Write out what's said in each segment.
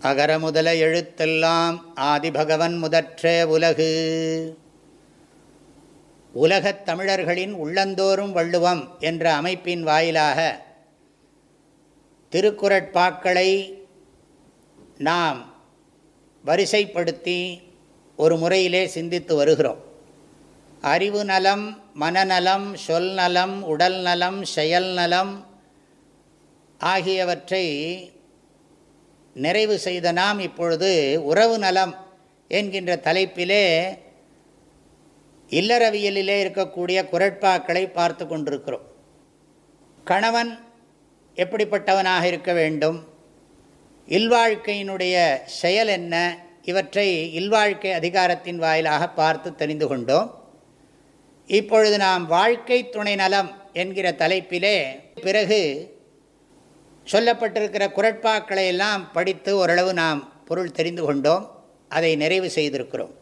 அகர முதல எழுத்தெல்லாம் ஆதிபகவன் முதற்றே உலகு. உலகத் தமிழர்களின் உள்ளந்தோறும் வள்ளுவம் என்ற அமைப்பின் வாயிலாக திருக்குறட்பாக்களை நாம் வரிசைப்படுத்தி ஒரு முறையிலே சிந்தித்து வருகிறோம். அறிவு நலம் மனநலம் சொல் நலம் உடல் நலம் செயல் நலம் ஆகியவற்றை நிறைவு செய்த நாம் இப்பொழுது உறவு நலம் என்கின்ற தலைப்பிலே இல்லறவியலிலே இருக்கக்கூடிய குரட்பாக்களை பார்த்து கொண்டிருக்கிறோம். கணவன் எப்படிப்பட்டவனாக இருக்க வேண்டும்? இல்வாழ்க்கையினுடைய செயல் என்ன? இவற்றை இல்வாழ்க்கை அதிகாரத்தின் வாயிலாக பார்த்து தெரிந்து கொண்டோம். இப்பொழுது நாம் வாழ்க்கை துணை நலம் என்கிற தலைப்பிலே பிறகு சொல்லப்பட்டிருக்கிற குரட்பாக்களை எல்லாம் படித்து ஓரளவு நாம் பொருள் தெரிந்து கொண்டோம் அதை நிறைவு செய்திருக்கிறோம்.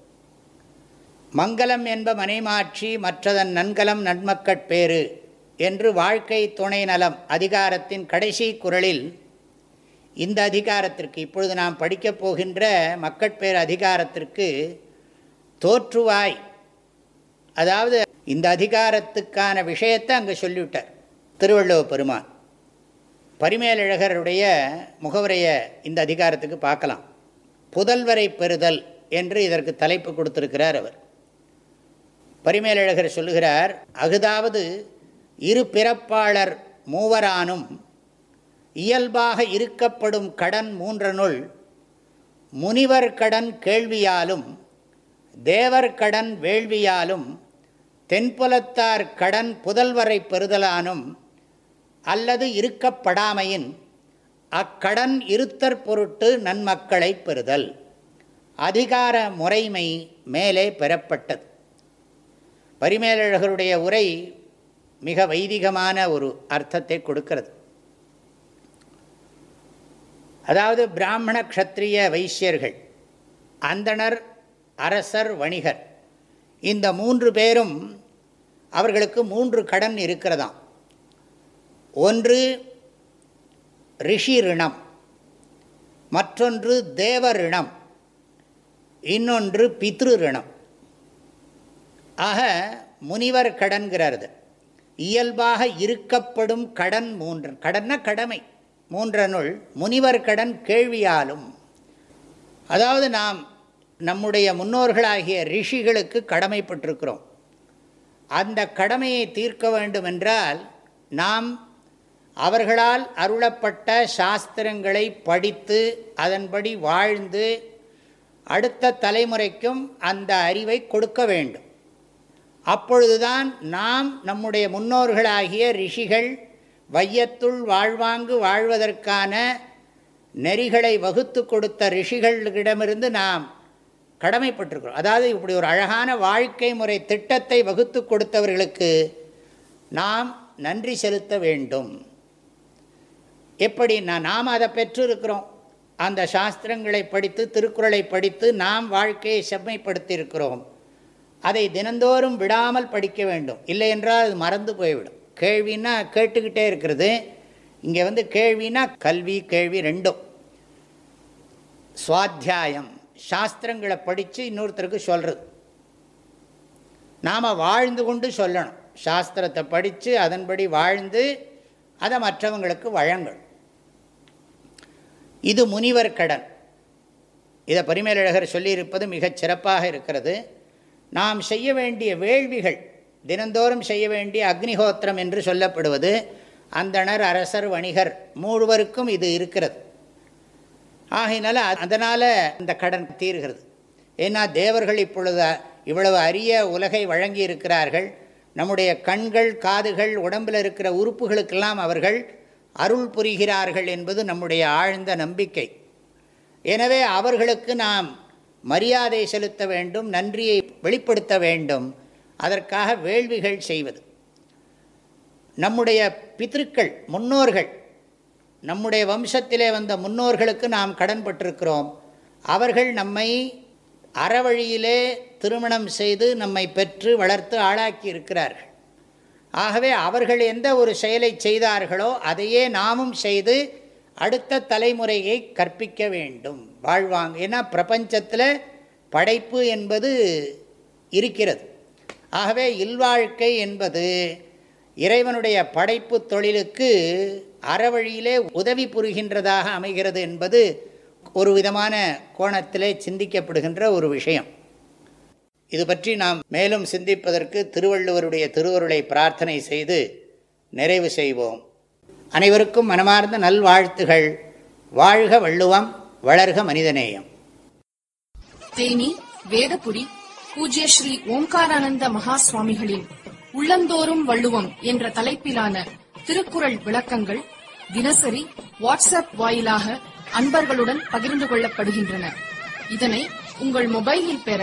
மங்களம் என்ப மனைமாட்சி மற்றதன் நன்கலம் நன்மக்கட்பேறு என்று வாழ்க்கை துணை நலம் அதிகாரத்தின் கடைசி குரலில் இந்த அதிகாரத்திற்கு இப்பொழுது நாம் படிக்கப் போகின்ற மக்கட்பேறு அதிகாரத்திற்கு தோற்றுவாய். அதாவது இந்த அதிகாரத்துக்கான விஷயத்தை அங்கே சொல்லிவிட்டார். திருவள்ளுவ பெருமான். பரிமேலழகருடைய முகவரையை இந்த அதிகாரத்துக்கு பார்க்கலாம். புதல்வரை பெறுதல் என்று இதற்கு தலைப்பு கொடுத்திருக்கிறார் அவர். பரிமேலழகர் சொல்லுகிறார் அகுதாவது இரு பிறப்பாளர் மூவரானும் இயல்பாக இருக்கப்படும் கடன் மூன்றனுள் முனிவர் கடன் கேள்வியாலும் தேவர் கடன் வேள்வியாலும் தென்புலத்தார் கடன் புதல்வரை பெறுதலானும் அல்லது இருக்கப்படாமையின் அக்கடன் இருத்தற் பொருட்டு நன்மக்களை பெறுதல். அதிகார முறைமை மேலே பெறப்பட்டது. பரிமேலழகருடைய உரை மிக வைதிகமான ஒரு அர்த்தத்தை கொடுக்கிறது. அதாவது பிராமண க்ஷத்ரிய வைசியர்கள் அந்தணர் அரசர் வணிகர் இந்த மூன்று பேரும் அவர்களுக்கு மூன்று கடன் இருக்கிறதாம். ஒன்று ரிஷி ரிணம் மற்றொன்று தேவ ரிணம் இன்னொன்று பித்ரு ரிணம். ஆக முனிவர் கடன்கிறது இயல்பாக இருக்கப்படும் கடன் மூன்று கடன்னா கடமை. மூன்றனுள் முனிவர் கடன் கேள்வியாலும் அதாவது நாம் நம்முடைய முன்னோர்களாகிய ரிஷிகளுக்கு கடமைப்பட்டிருக்கிறோம். அந்த கடமையை தீர்க்க வேண்டுமென்றால் நாம் அவர்களால் அருளப்பட்ட சாஸ்திரங்களை படித்து அதன்படி வாழ்ந்து அடுத்த தலைமுறைக்கும் அந்த அறிவை கொடுக்க வேண்டும். அப்பொழுதுதான் நாம் நம்முடைய முன்னோர்களாகிய ரிஷிகள் வையத்துள் வாழ்வாங்கு வாழ்வதற்கான நெறிகளை வகுத்து கொடுத்த ரிஷிகளிடமிருந்து நாம் கடமைப்பட்டிருக்கிறோம். அதாவது இப்படி ஒரு அழகான வாழ்க்கை முறை திட்டத்தை வகுத்து கொடுத்தவர்களுக்கு நாம் நன்றி செலுத்த வேண்டும். எப்படி நான் நாம் அதை பெற்றிருக்கிறோம்? அந்த சாஸ்திரங்களை படித்து திருக்குறளை படித்து நாம் வாழ்க்கையை செம்மைப்படுத்தியிருக்கிறோம். அதை தினந்தோறும் விடாமல் படிக்க வேண்டும். இல்லை என்றால் அது மறந்து போய்விடும். கேள்வின்னா கேட்டுக்கிட்டே இருக்கிறது. இங்கே வந்து கேள்வினா கல்வி கேள்வி ரெண்டும். சுவாத்தியாயம். சாஸ்திரங்களை படித்து இன்னொருத்தருக்கு சொல்கிறது நாம் வாழ்ந்து கொண்டு சொல்லணும். சாஸ்திரத்தை படித்து அதன்படி வாழ்ந்து அதை மற்றவங்களுக்கு வழங்கணும். இது முனிவர் கடன். இதை பரிமேலழகர் சொல்லியிருப்பது மிகச் சிறப்பாக இருக்கிறது. நாம் செய்ய வேண்டிய வேள்விகள் தினந்தோறும் செய்ய வேண்டிய அக்னிஹோத்திரம் என்று சொல்லப்படுவது அந்தணர் அரசர் வணிகர் மூழ்வருக்கும் இது இருக்கிறது. ஆகையினால அதனால் அந்த கடன் தீர்கிறது. ஏன்னா தேவர்கள் இப்பொழுது இவ்வளவு அரிய உலகை வழங்கி இருக்கிறார்கள் நம்முடைய கண்கள் காதுகள் உடம்பில் இருக்கிற உறுப்புகளுக்கெல்லாம் அவர்கள் அருள் புரிகிறார்கள் என்பது நம்முடைய ஆழ்ந்த நம்பிக்கை. எனவே அவர்களுக்கு நாம் மரியாதை செலுத்த வேண்டும் நன்றியை வெளிப்படுத்த வேண்டும். அதற்காக வேள்விகள் செய்வது. நம்முடைய பித்திருக்கள் முன்னோர்கள் நம்முடைய வம்சத்திலே வந்த முன்னோர்களுக்கு நாம் கடன்பட்டிருக்கிறோம் அவர்கள் நம்மை அறவழியிலே திருமணம் செய்து நம்மை பெற்று வளர்த்து ஆளாக்கி இருக்கிறார்கள். ஆகவே அவர்கள் எந்த ஒரு செயலை செய்தார்களோ அதையே நாமும் செய்து அடுத்த தலைமுறையை கற்பிக்க வேண்டும். வாழ்வாங்க ஏன்னா பிரபஞ்சத்தில் படைப்பு என்பது இருக்கிறது. ஆகவே இல்வாழ்க்கை என்பது இறைவனுடைய படைப்பு தொழிலுக்கு அறவழியிலே உதவி புரிகின்றதாக அமைகிறது என்பது ஒரு விதமான கோணத்திலே சிந்திக்கப்படுகின்ற ஒரு விஷயம். இது பற்றி நாம் மேலும் சிந்திப்பதற்கு திருவள்ளுவருடைய திருவருளை பிரார்த்தனை செய்து நிறைவு செய்வோம். அனைவருக்கும் மனமார்ந்த நல்வாழ்த்துகள். வாழ்க வள்ளுவம் வளர்க மனிதநேயம். தேனி வேதபுடி பூஜ்ய ஸ்ரீ ஓம்காரானந்த மகா சுவாமிகளின் உள்ளந்தோறும் வள்ளுவம் என்ற தலைப்பிலான திருக்குறள் விளக்கங்கள் தினசரி வாட்ஸ்அப் வாயிலாக அன்பர்களுடன் பகிர்ந்து கொள்ளப்படுகின்றன. இதனை உங்கள் மொபைலில் பெற